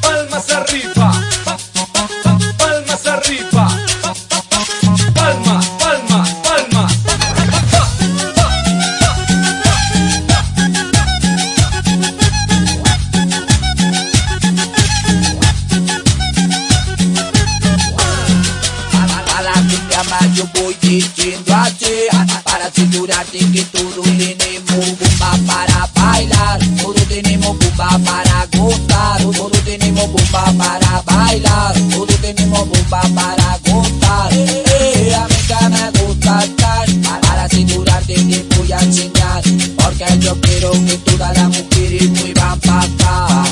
Palmas arriba, palmas arriba, palmas, palmas, palmas. A, a más yo voy diciendo así Para asegurarte que todo tenemos Porque yo quiero que todas las mujeres muevan para acá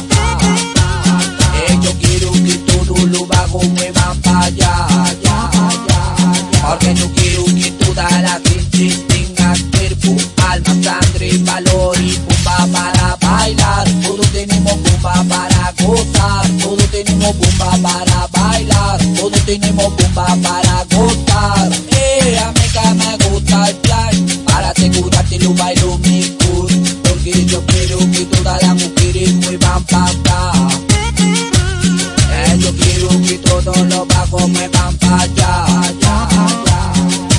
eh, yo quiero que todo lo bajo muevan para allá. Porque yo quiero que toda la gente tenga cuerpo, alma, sangre, valor y bomba para bailar. Todos tenemos bomba para gozar, todos tenemos bomba para bailar, todos tenemos bomba para que todas las mujeres muevan para acá. Eh, yo quiero que todos los bajos me van allá, allá.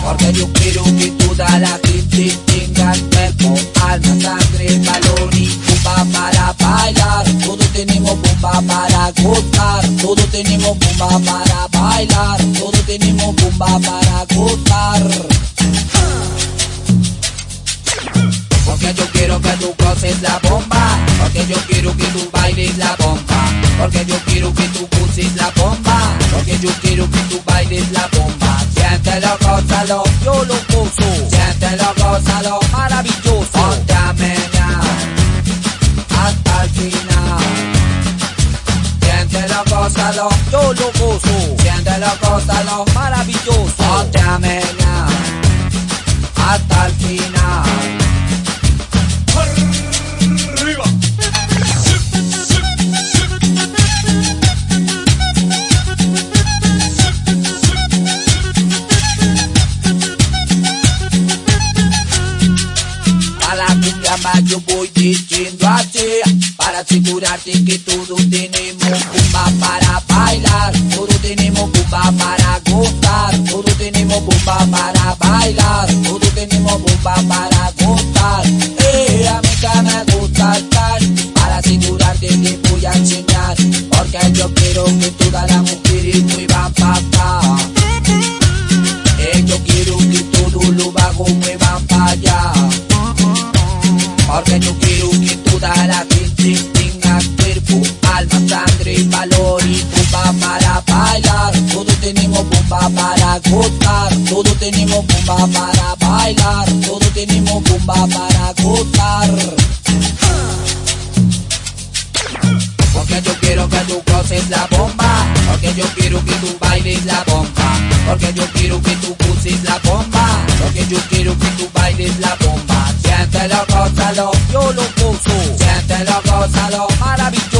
Porque yo quiero que toda la gente tenga cuerpo, alma, sangre, valor y bomba para bailar. Todos tenemos bomba para gozar, todos tenemos bomba para bailar, todos tenemos bomba para gozar. Porque yo quiero que tú goces la bomba. Porque yo quiero que tú bailes la bomba. Porque yo quiero que tú goces la bomba. Porque yo quiero que tú bailes la bomba. Siéntelo, gózalo, yo lo gozo. Siéntelo, gózalo, maravilloso. Ponte a menear Hasta el final. Siéntelo, gózalo, yo lo gozo. Siéntelo, gózalo, maravilloso. Ponte yo voy diciendo así Para asegurarte que todos tenemos bomba para bailar Todos tenemos bomba para gozar Todos tenemos bomba para bailar Todos tenemos bomba para gozar cuerpo, alma, sangre, valor y bomba para bailar. Todos tenemos bomba para gozar. Todos tenemos bomba para bailar. Todos tenemos bomba para gozar. Porque yo quiero que tú goces la bomba. Porque yo quiero que tú bailes la bomba. Porque yo quiero que tú goces la bomba. Porque yo quiero que tú bailes la bomba. Siéntelo, gózalo, yo lo gozo. Siéntelo, gózalo, maravilloso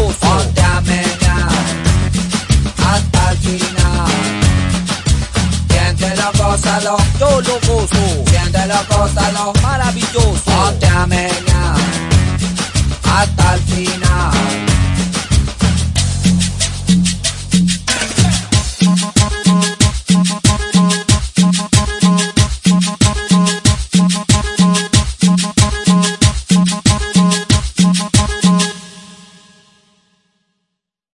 gozo Siéntelo, gózalo, maravilloso. Ponte a menear